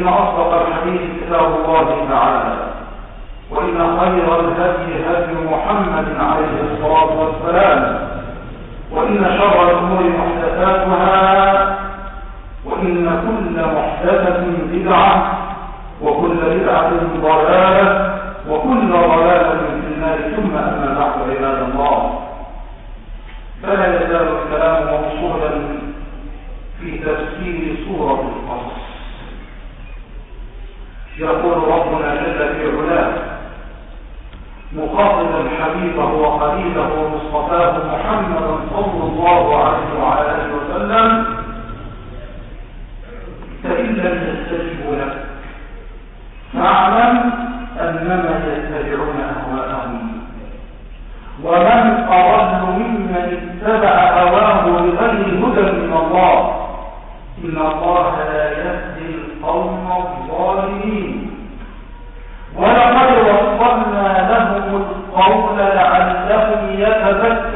فإن أصدق الحديث كتاب الله تعالى وإن خير الهدي هدي محمد عليه الصلاة والسلام وإن شر الأمور محدثاتها وإن كل محدثة بدعة وكل بدعة ضلالة وكل ضلالة في النار. ثم أما بعد عباد الله فلا يزال الكلام موصولا في تفسير سورة يقول ربنا جل في علاه مخاطبا حبيبه وخليله ومصطفاه محمدا صلى الله عليه وعلى آله وسلم فإن لم يستجبوا لك. فاعلم أنما يتبعون أهواءهم. ومن اضل ممن اتبع هواه بغير هدى من الله ان الله لا يهدي القوم الظالمين ولقد وصلنا لهم القول لعلهم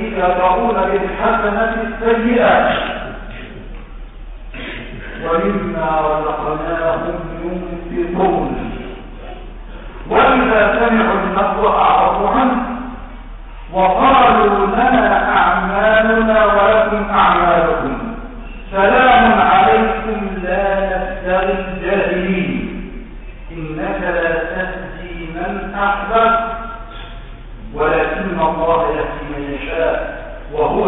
يدرؤون بالحسنة السيئة. ومما رزقناهم ينفقون. وإذا سمعوا النصر أعرضوا عنه. وقالوا لنا أعمالنا ولكم أعمالكم. سلام عليكم لا نبتغي الجاهلين إنك لا تهدي من أحببت ولكن الله يهدي من يشاء وهو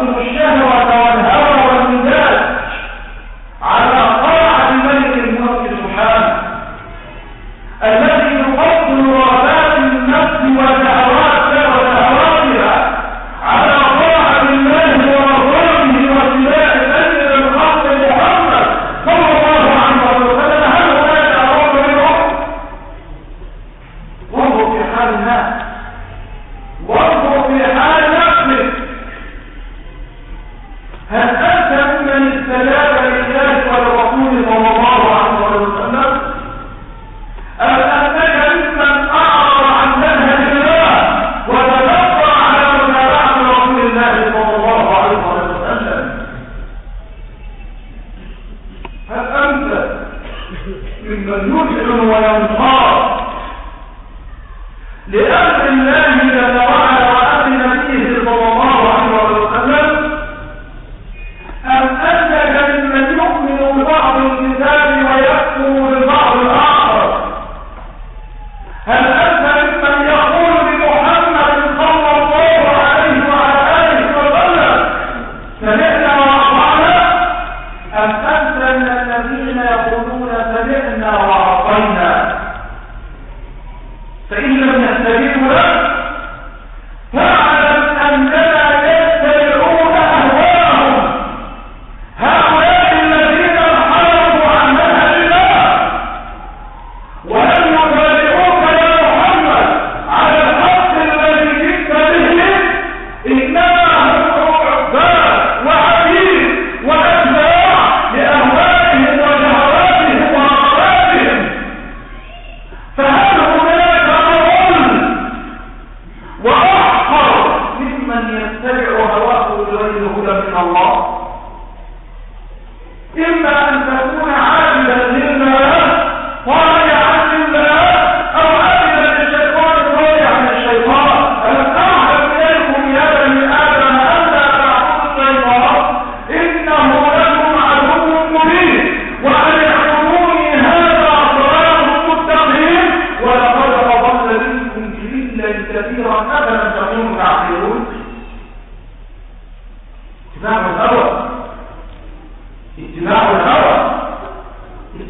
الشهوة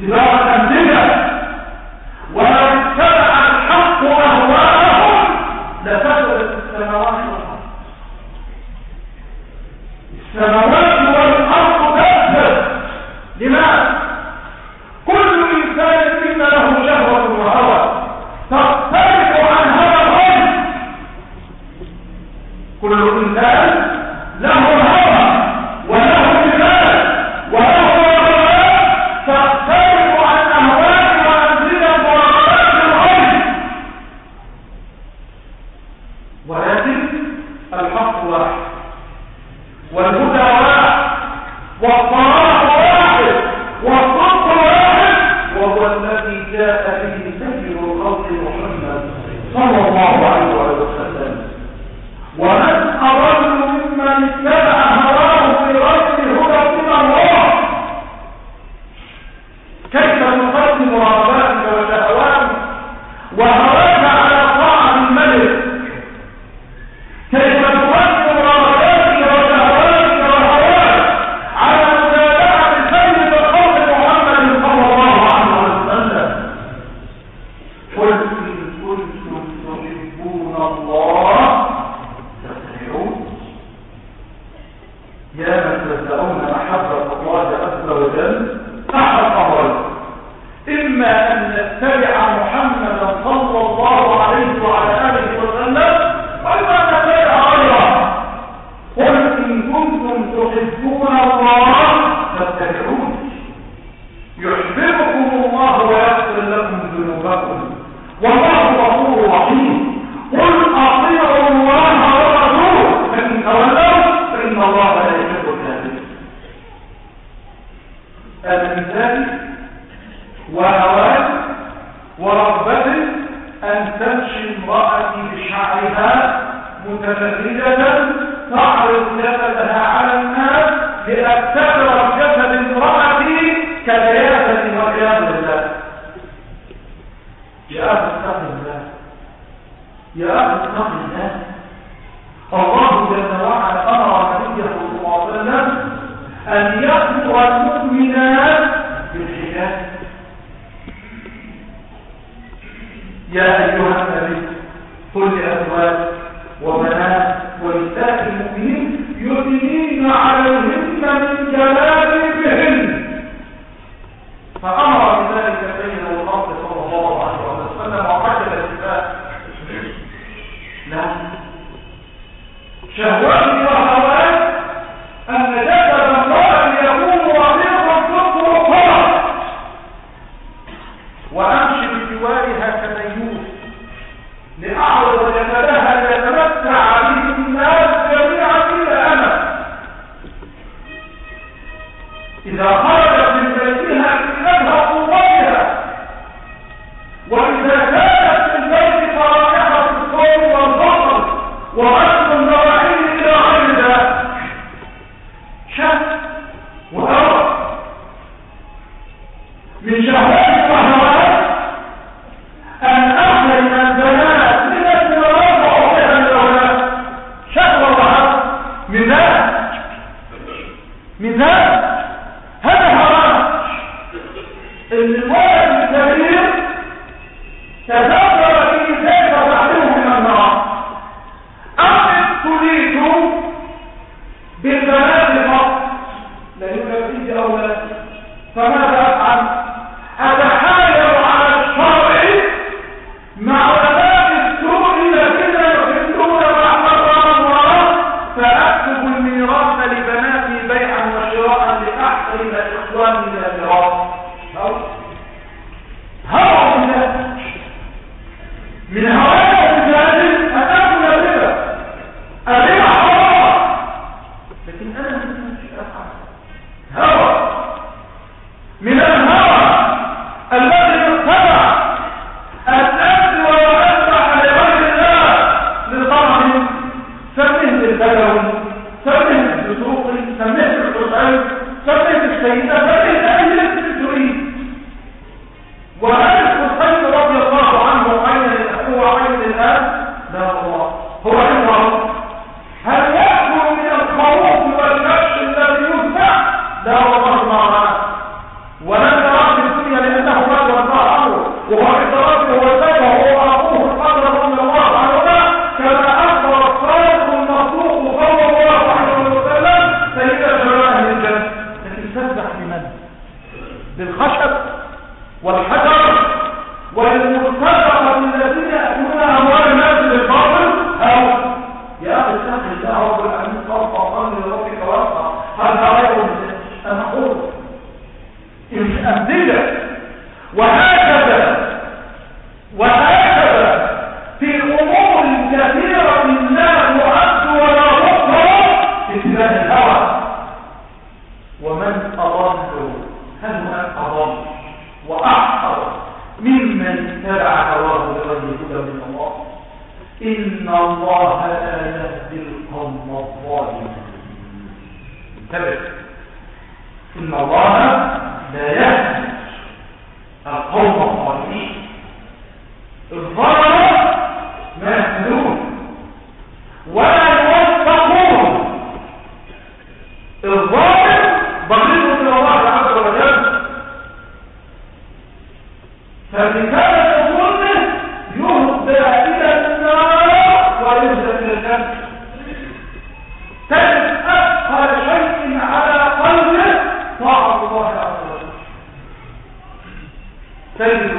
اتباع يا أيها النبي قل لأزواج وبنات service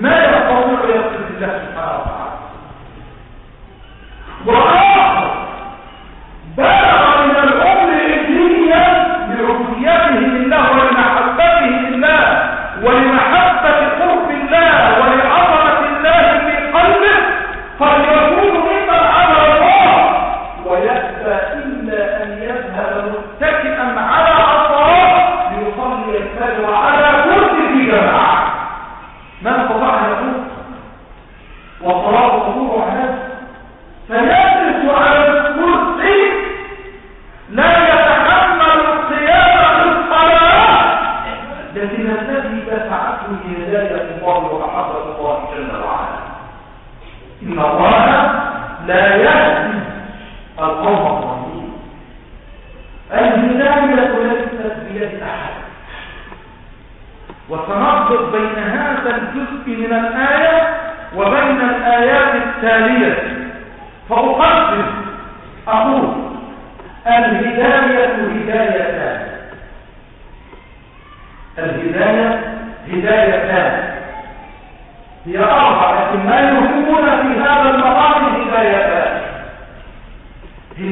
ما يقوم عياذا بالله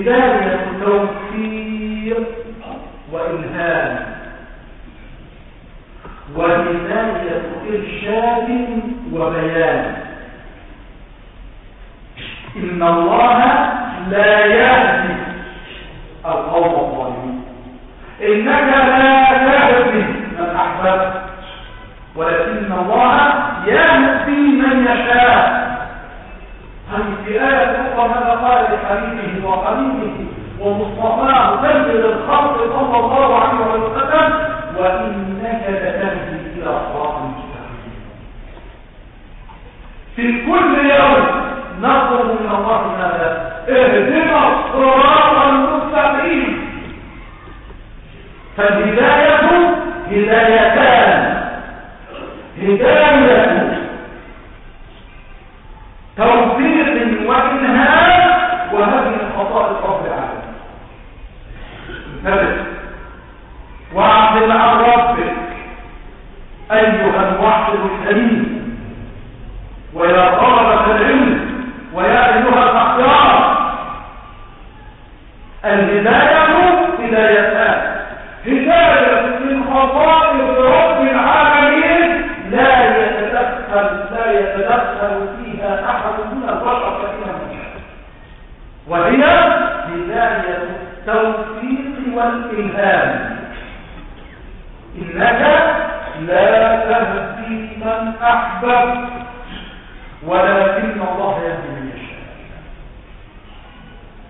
Yeah. الهداية هدايتان هداية من خصائص رب العالمين لا يتدخل لا يتدخل فيها أحد من البشر فإنها وهي هداية التوفيق والإلهام. إنك لا تهدي من أحببت ولا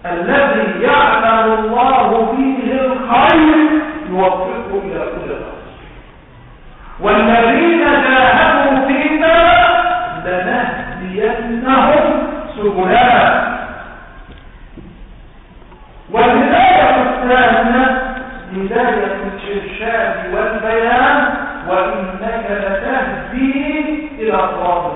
الذي يعلم الله فيه الخير يوفقه إلى كل خير. والذين جاهدوا فينا لنهدينهم سبلنا والهداية الثانية هداية الإرشاد والبيان وإنك لتهدي إلى الله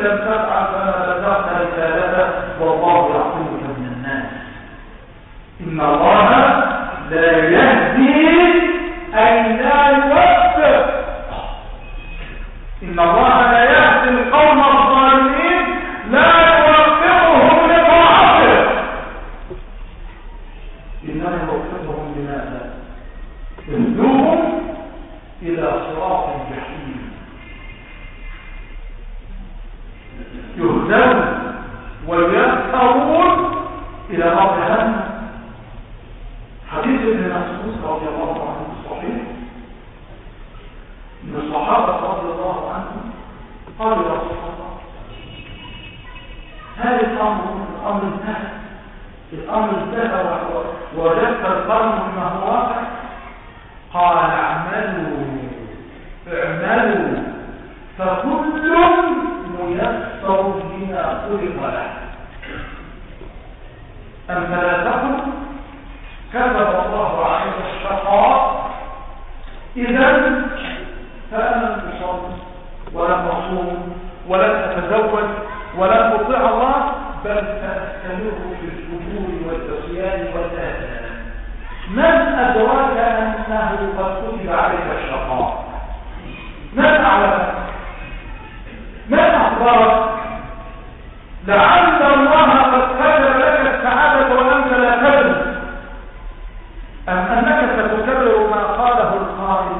لم تضعف ولم أصوم ولم أتزوج ولم أطيع الله بل سأستمر في الفجور والعصيان والآثام من أدراك أنه قد كتب عليك الشقاء؟ من أعلمك من أخبرك؟ لعل الله قد كتب لك السعادة وأنت لا تدري أم أنك ستكرر ما قاله القائل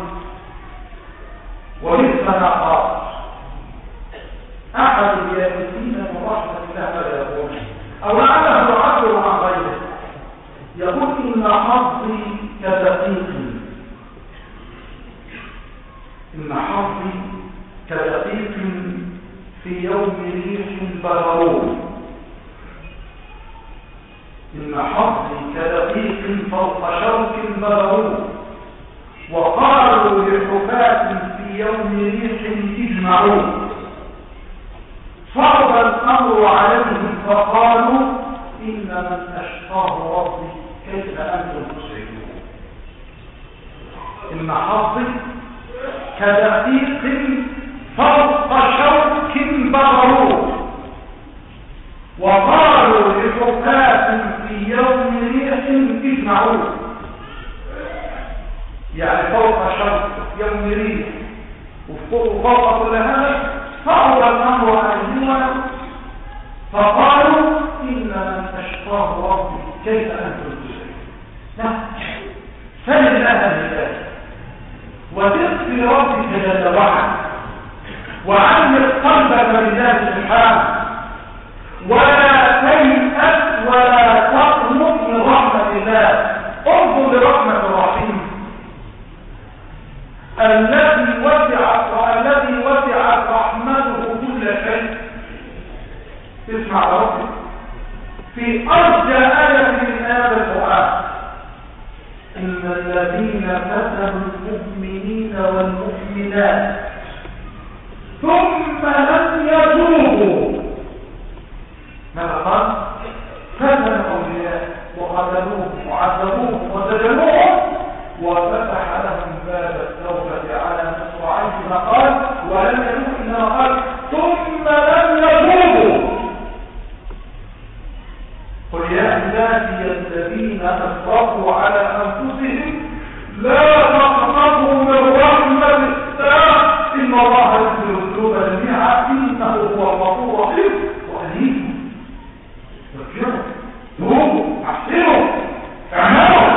ومثل ما قال أحد اليابسين من رحمة الله فلا يقول أو لعله يعبر عن غيره يقول إن حظي كدقيق إن حظي كدقيق في يوم ريح بغروب إن حظي كدقيق فوق شوك بغروب وقالوا لحفاة في يوم ريح اجمعوا صعب الأمر فقالوا إن من أشقاه ربي كيف أنتم تسعدون إن حظي كدقيق فوق شوك بغروب وقالوا لحكاة في يوم ريح اجمعوا يعني فوق شوك يوم ريح. وفوق كل هذا فأول الأمر فقالوا إن أشقاه ربي كيف أنتم تسعدون فلله لله وتقفي ربك جل وعلا وعلق قلبك لله سبحانه ولا تيأس ولا تقنط من رحمة الله. انظر لرحمة الرحيم. الذي وسعت والذي وسعت رحمته كل شيء. اسمع في أرجى آية من آيات القرآن إن الذين فتنوا المؤمنين والمؤمنات ثم لم يتوبوا ماذا قال؟ فتن أولياء وقتلوهم وعذبوهم وسجنوهم. قل يا عبادي الذين أسرفوا على أنفسهم لا تقنطوا من رحمة الله. إن الله يغفر الذنوب جميعا إنه هو الغفور الرحيم وأليم ذكروا توبوا أحسنوا اعملوا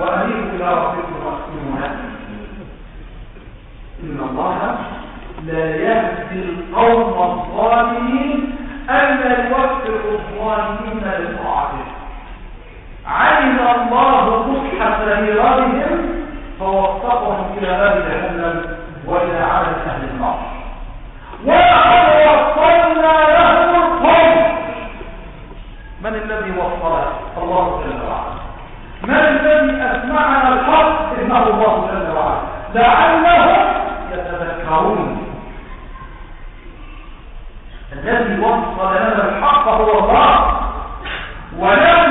وأليموا إلى ربكم واحسنوا إن الله لا يهدي القوم الظالمين ألا يوفق الظالمين لطاعته علم الله فسح سيرتهم فوفقهم إلى باب جهنم وإلى عدد أهل النار ولقد وصلنا لهم القوم من الذي وصل الله جل وعلا. الذي أسمعنا الحق إنه الله جل وعلا. لعلهم يتذكرون. الذي وصل لنا الحق هو الله. ولما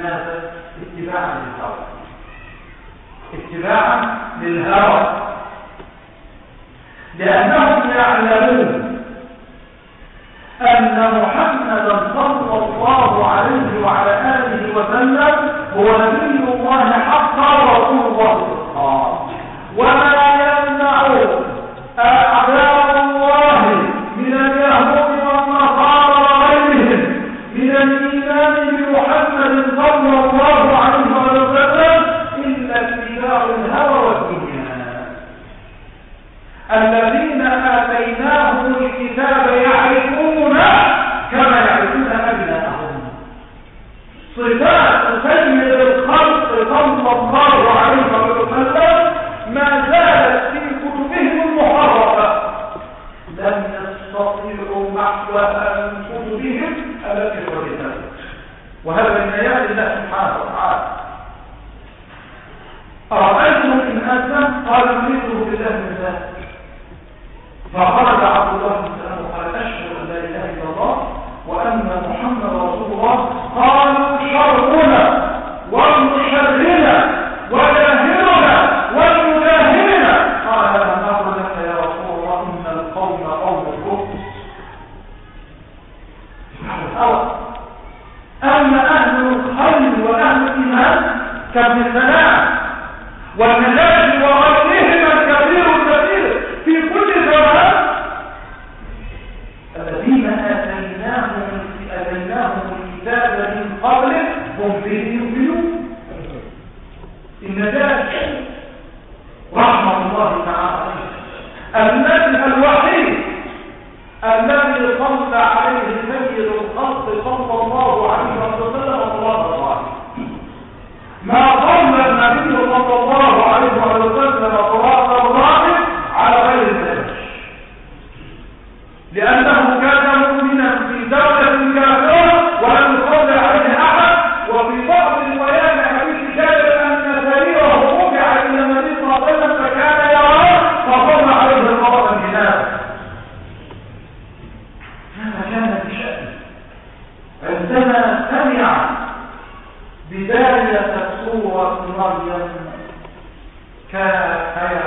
الناس اتباعا للهوى. اتباعا للهوى. لأنهم يعلمون أن محمدا صلى الله عليه وعلى آله وسلم هو نبي الله حقا ورسول الله حقا وما Olha, Yeah, I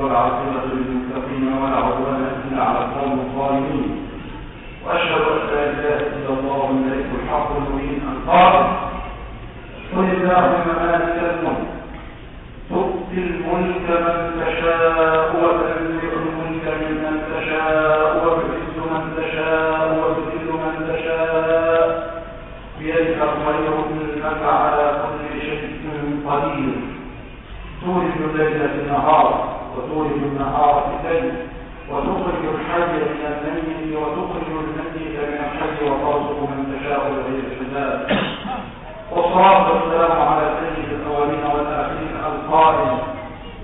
والعاقبة للمتقين ولا عدوان إلا على القوم الظالمين. وأشهد أن لا إله إلا الله الملك الحق المبين. القائل قل اللهم مالك الملك. تؤتي الملك من تشاء وتنزع الملك ممن تشاء وتعز من تشاء وتذل من تشاء. بيدك الخير إنك على كل شيء قدير. تولد الليل في النهار. وتولد النهار في الليل وتخرج الحي من الميت وتخرج الميت من الحي وترزق من تشاء بغير حساب والصلاه والسلام على سيد الأولين والآخرين القائل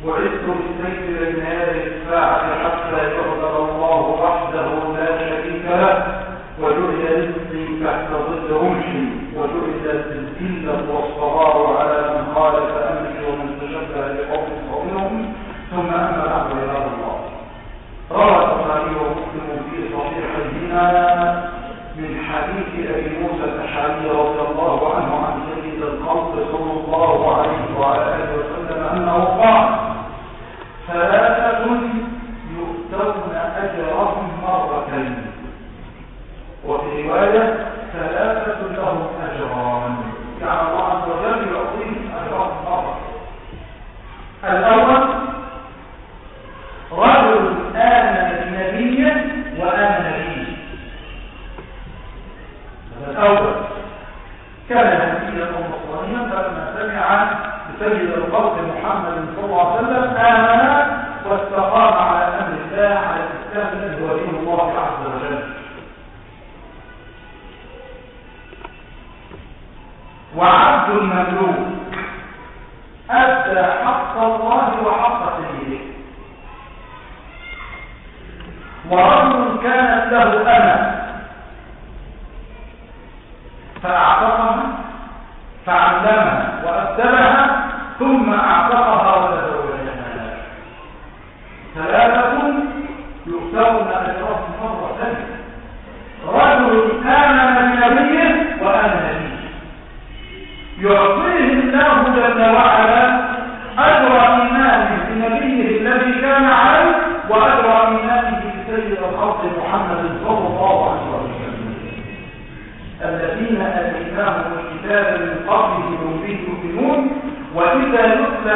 بعثت بين يدي الساعة حتى يعبد الله وحده لا شريك له. وجعل رزقي تحت ظل رمحي وجعلت الذله والصغار على ثم اما بعد عباد الله. روى البخاري ومسلم في صحيحيهما من حديث أبي موسى الأشعري رضي الله عنه عن سيد الخلق صلى الله عليه وعلى اله وسلم أنه قال ثلاثة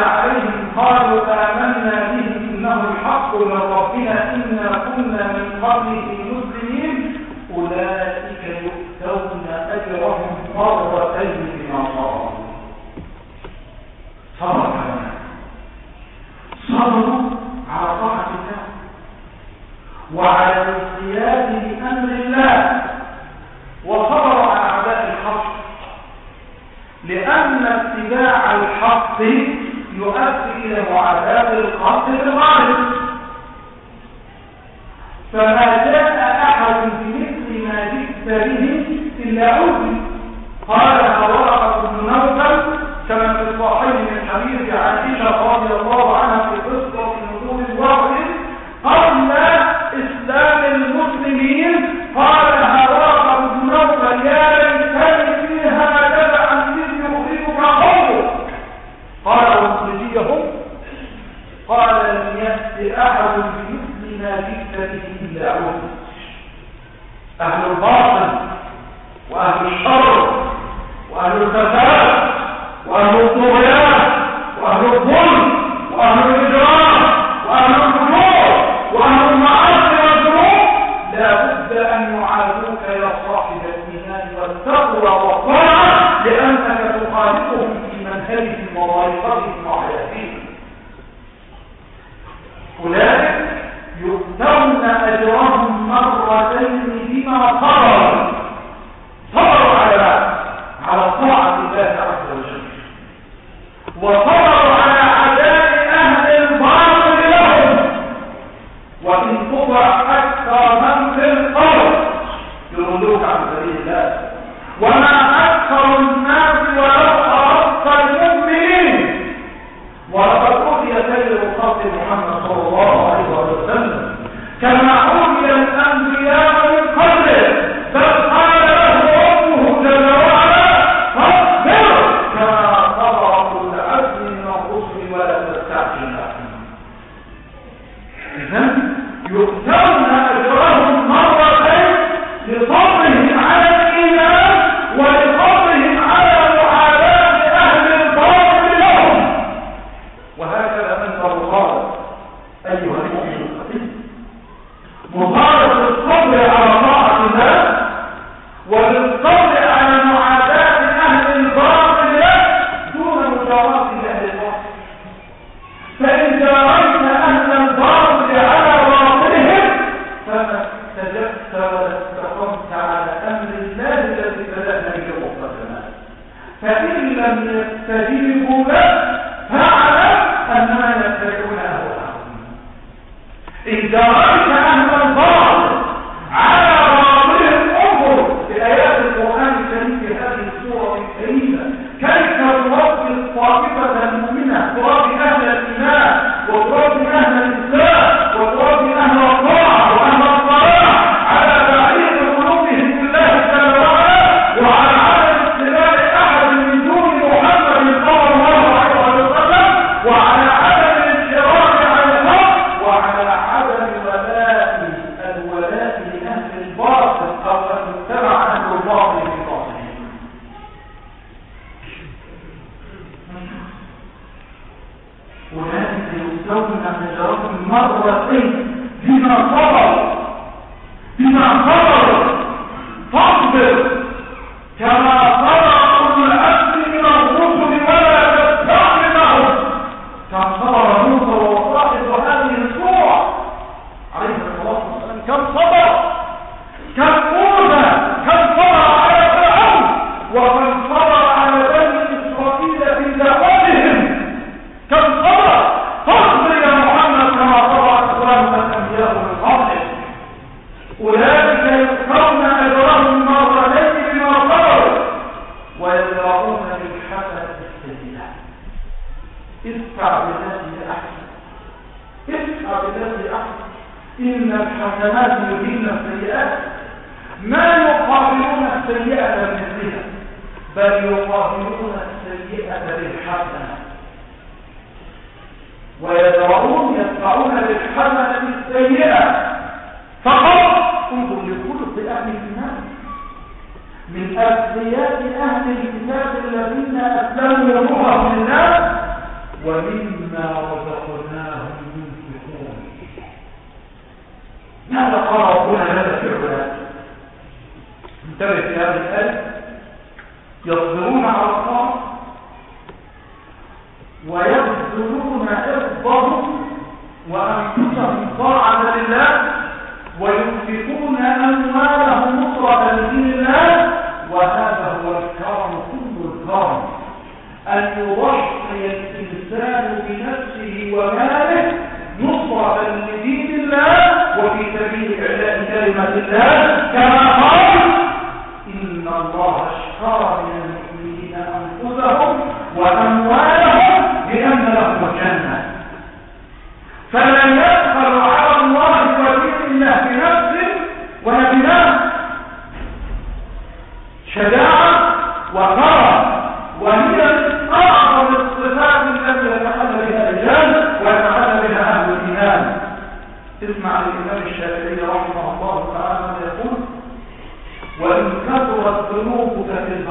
عليهم قالوا آمنا به إنه الحق من ربنا إنا كنا من قبله مسلمين. أولئك يؤتون أجرهم مرتين بما صبروا صبر صبروا على طاعة الله وعلى الانقياد بأمر الله. وصبروا على أعداء الحق. لأن اتباع الحق يؤدي إلى معاداة الحق بالغالب. فما جاء أحد بمثل ما جئت به إلا عودي قال ورقة بن نوفل كما في الصحيح من حديث عائشة رضي الله عنها في قصة نزول الوحي قبل إسلام المسلمين قال ورقة بن نوفل يا ليتني فيها جدعا إذ يخرجك قومك قال ومخرجيهم قال لم يأت أحد بمثل ما جئت به إلا أهل الباطل زوجنا في مرتين بما طلب الذين الناس ومما رزقناهم ينفقون. ماذا قال ربنا هذا في العلماء انتبه في هذه الآية يصبرون على الطاعة ويبذلون إرضهم وأنفسهم طاعة لله وينفقون أموالهم مطردا لله وهذا أن يضحي الإنسان بنفسه وماله نصرة لدين الله وفي سبيل إعلاء كلمة الله كما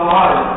lot of